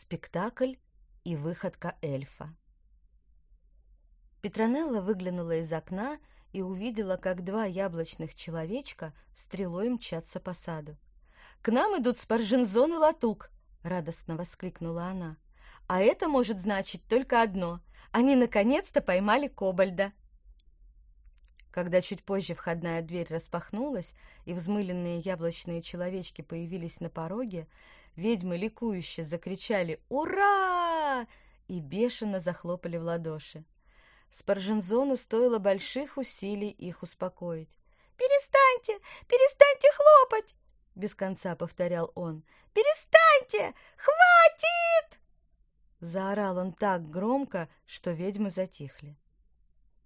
Спектакль и выходка эльфа. Петронелла выглянула из окна и увидела, как два яблочных человечка стрелой мчатся по саду. «К нам идут Спаржинзон и Латук!» — радостно воскликнула она. «А это может значить только одно. Они наконец-то поймали Кобальда!» Когда чуть позже входная дверь распахнулась, и взмыленные яблочные человечки появились на пороге, ведьмы ликующе закричали «Ура!» и бешено захлопали в ладоши. Спаржензону стоило больших усилий их успокоить. «Перестаньте! Перестаньте хлопать!» — без конца повторял он. «Перестаньте! Хватит!» Заорал он так громко, что ведьмы затихли.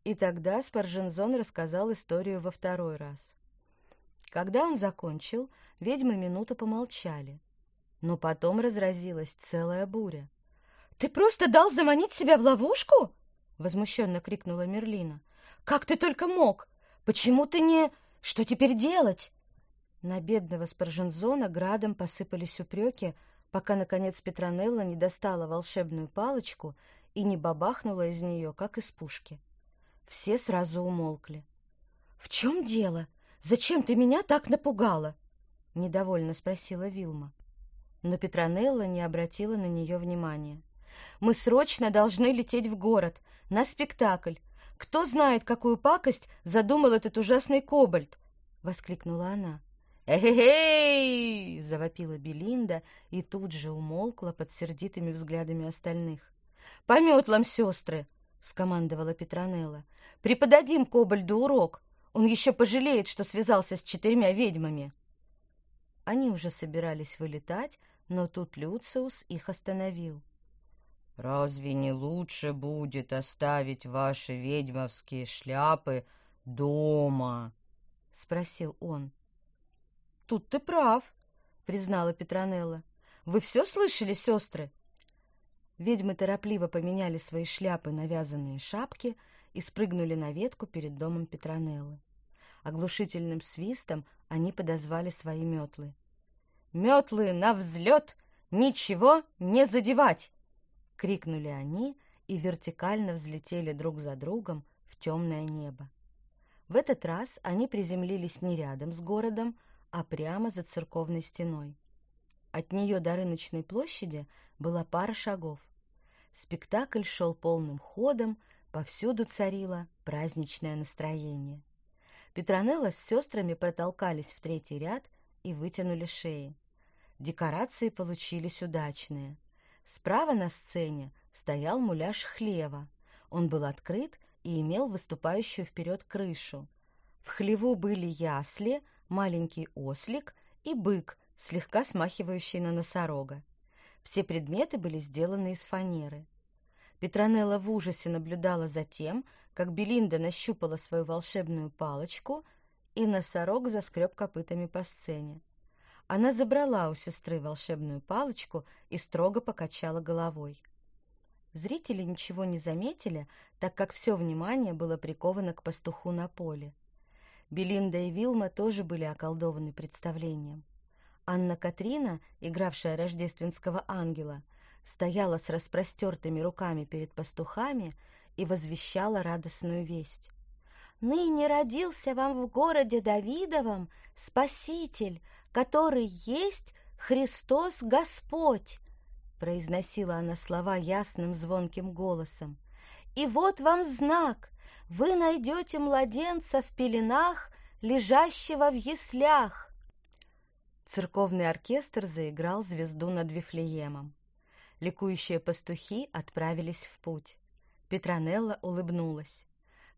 И тогда Спаржензон рассказал историю во второй раз. Когда он закончил, ведьмы минуту помолчали. Но потом разразилась целая буря. «Ты просто дал заманить себя в ловушку?» — возмущенно крикнула Мерлина. «Как ты только мог? Почему ты не... Что теперь делать?» На бедного Спаржензона градом посыпались упреки, пока, наконец, Петронелла не достала волшебную палочку и не бабахнула из нее, как из пушки. Все сразу умолкли. «В чем дело? Зачем ты меня так напугала?» — недовольно спросила Вилма. Но Петронелла не обратила на нее внимания. «Мы срочно должны лететь в город, на спектакль. Кто знает, какую пакость задумал этот ужасный кобальт?» — воскликнула она. «Эй-эй!» — завопила Белинда и тут же умолкла под сердитыми взглядами остальных. «По метлам, сестры!» — скомандовала Петронелла. «Преподадим Кобальду урок. Он еще пожалеет, что связался с четырьмя ведьмами». Они уже собирались вылетать, но тут Люциус их остановил. «Разве не лучше будет оставить ваши ведьмовские шляпы дома?» — спросил он. «Тут ты прав», — признала Петронелла. «Вы все слышали, сестры?» Ведьмы торопливо поменяли свои шляпы на вязаные шапки и спрыгнули на ветку перед домом Петронеллы. Оглушительным свистом они подозвали свои метлы. «Метлы на взлет! Ничего не задевать!» — крикнули они и вертикально взлетели друг за другом в темное небо. В этот раз они приземлились не рядом с городом, а прямо за церковной стеной. От нее до рыночной площади была пара шагов. Спектакль шел полным ходом, повсюду царило праздничное настроение. Петронелла с сестрами протолкались в третий ряд и вытянули шеи. Декорации получились удачные. Справа на сцене стоял муляж хлева. Он был открыт и имел выступающую вперед крышу. В хлеву были ясли, маленький ослик и бык, слегка смахивающий на носорога. Все предметы были сделаны из фанеры. Петронелла в ужасе наблюдала за тем, как Белинда нащупала свою волшебную палочку, и носорог заскреб копытами по сцене. Она забрала у сестры волшебную палочку и строго покачала головой. Зрители ничего не заметили, так как все внимание было приковано к пастуху на поле. Белинда и Вилма тоже были околдованы представлением. Анна Катрина, игравшая рождественского ангела, стояла с распростертыми руками перед пастухами и возвещала радостную весть. «Ныне родился вам в городе Давидовом Спаситель, который есть Христос Господь!» Произносила она слова ясным звонким голосом. «И вот вам знак! Вы найдете младенца в пеленах, лежащего в яслях!» Церковный оркестр заиграл звезду над Вифлеемом. Ликующие пастухи отправились в путь. Петронелла улыбнулась.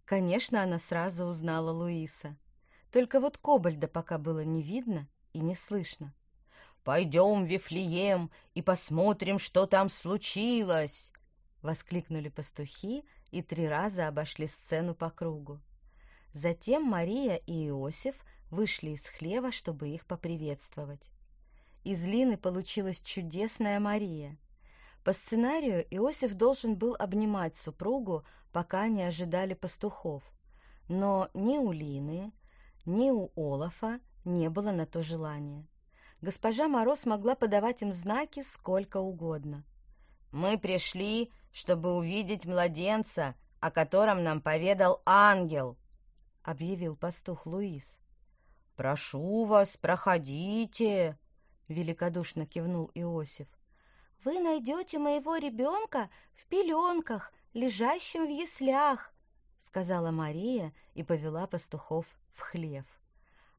Конечно, она сразу узнала Луиса. Только вот Кобальда пока было не видно и не слышно. «Пойдем в Вифлеем и посмотрим, что там случилось!» Воскликнули пастухи и три раза обошли сцену по кругу. Затем Мария и Иосиф вышли из хлева, чтобы их поприветствовать. Из Лины получилась чудесная Мария. По сценарию Иосиф должен был обнимать супругу, пока они ожидали пастухов. Но ни у Лины, ни у Олафа не было на то желания. Госпожа Мороз могла подавать им знаки сколько угодно. Мы пришли, чтобы увидеть младенца, о котором нам поведал ангел», — объявил пастух Луис. «Прошу вас, проходите», — великодушно кивнул Иосиф. «Вы найдете моего ребенка в пеленках, лежащим в яслях», — сказала Мария и повела пастухов в хлев.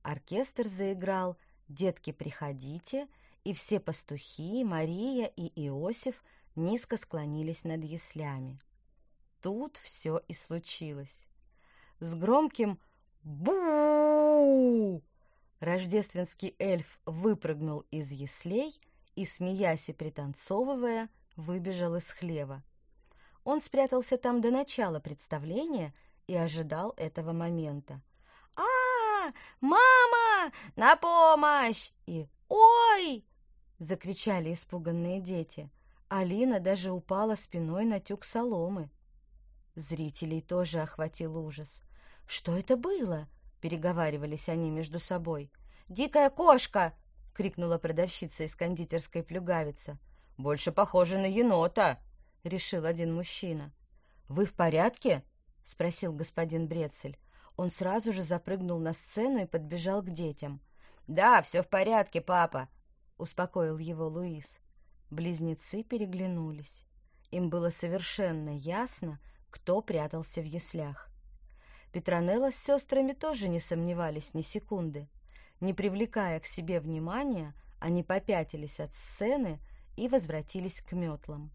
Оркестр заиграл «Детки, приходите», и все пастухи, Мария и Иосиф низко склонились над яслями. Тут все и случилось. С громким бу рождественский эльф выпрыгнул из яслей и, смеясь и пританцовывая, выбежал из хлева. Он спрятался там до начала представления и ожидал этого момента. Мама! На помощь!» и «Ой!» — закричали испуганные дети. Алина даже упала спиной на тюк соломы. Зрителей тоже охватил ужас. «Что это было?» — переговаривались они между собой. «Дикая кошка!» — крикнула продавщица из кондитерской плюгавица. «Больше похоже на енота!» — решил один мужчина. «Вы в порядке?» — спросил господин Брецель. Он сразу же запрыгнул на сцену и подбежал к детям. «Да, все в порядке, папа», — успокоил его Луис. Близнецы переглянулись. Им было совершенно ясно, кто прятался в яслях. Петронелла с сестрами тоже не сомневались ни секунды. Не привлекая к себе внимания, они попятились от сцены и возвратились к метлам.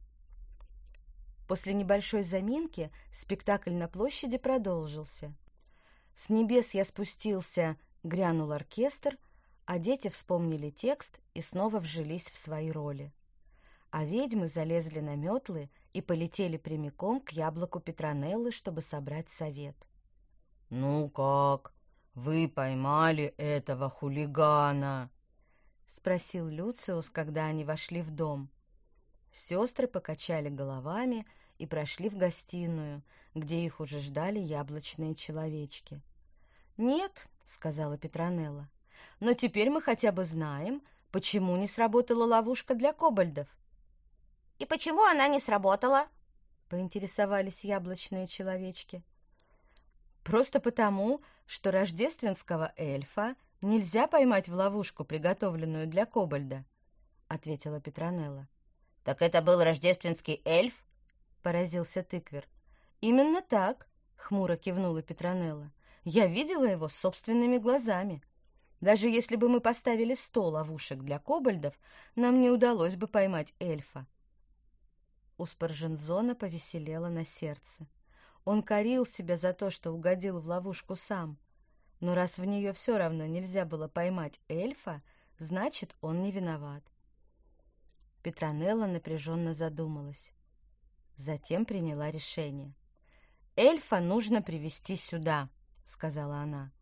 После небольшой заминки спектакль на площади продолжился. С небес я спустился, грянул оркестр, а дети вспомнили текст и снова вжились в свои роли. А ведьмы залезли на метлы и полетели прямиком к яблоку Петронеллы, чтобы собрать совет. «Ну как? Вы поймали этого хулигана?» — спросил Люциус, когда они вошли в дом. Сестры покачали головами и прошли в гостиную, где их уже ждали яблочные человечки. «Нет», — сказала Петронелла, — «но теперь мы хотя бы знаем, почему не сработала ловушка для кобальдов». «И почему она не сработала?» — поинтересовались яблочные человечки. «Просто потому, что рождественского эльфа нельзя поймать в ловушку, приготовленную для кобальда», — ответила Петронелла. «Так это был рождественский эльф?» — поразился тыквер. «Именно так», — хмуро кивнула Петронелла. Я видела его собственными глазами. Даже если бы мы поставили сто ловушек для кобальдов, нам не удалось бы поймать эльфа. У Спаржензона повеселело на сердце. Он корил себя за то, что угодил в ловушку сам. Но раз в нее все равно нельзя было поймать эльфа, значит, он не виноват. Петронелла напряженно задумалась. Затем приняла решение. «Эльфа нужно привести сюда», — сказала она.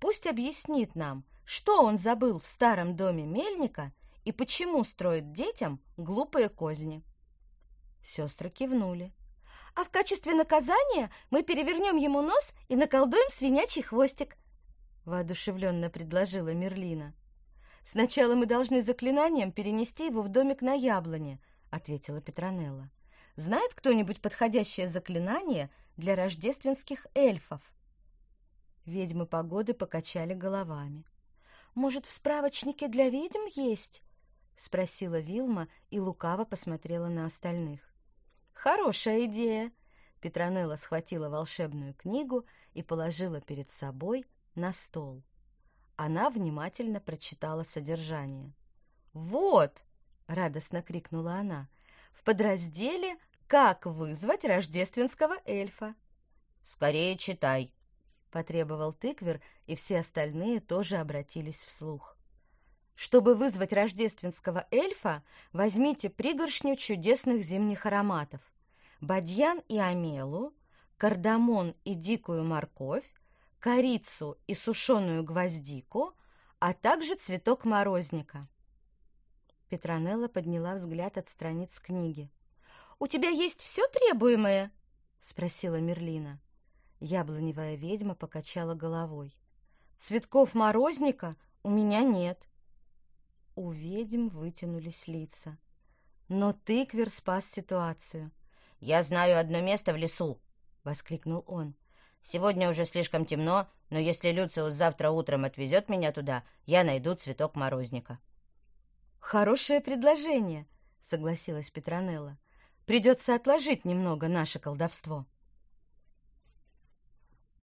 «Пусть объяснит нам, что он забыл в старом доме мельника и почему строит детям глупые козни». Сестры кивнули. «А в качестве наказания мы перевернем ему нос и наколдуем свинячий хвостик», — воодушевленно предложила Мерлина. «Сначала мы должны заклинанием перенести его в домик на яблоне», — ответила Петронелла. «Знает кто-нибудь подходящее заклинание для рождественских эльфов?» Ведьмы погоды покачали головами. «Может, в справочнике для ведьм есть?» — спросила Вилма и лукаво посмотрела на остальных. «Хорошая идея!» Петронелла схватила волшебную книгу и положила перед собой на стол. Она внимательно прочитала содержание. «Вот!» — радостно крикнула она. «В подразделе «Как вызвать рождественского эльфа». «Скорее читай!» — потребовал тыквер, и все остальные тоже обратились вслух. Чтобы вызвать рождественского эльфа, возьмите пригоршню чудесных зимних ароматов. Бадьян и амелу, кардамон и дикую морковь, корицу и сушеную гвоздику, а также цветок морозника. Петронелла подняла взгляд от страниц книги. «У тебя есть все требуемое?» — спросила Мерлина. Яблоневая ведьма покачала головой. «Цветков морозника у меня нет». У ведьм вытянулись лица. Но тыквер спас ситуацию. «Я знаю одно место в лесу!» — воскликнул он. «Сегодня уже слишком темно, но если Люциус завтра утром отвезет меня туда, я найду цветок морозника». «Хорошее предложение», — согласилась Петронелла. «Придется отложить немного наше колдовство».